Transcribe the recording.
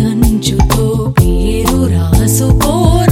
అంచుతో పేరు రాసుకోరు?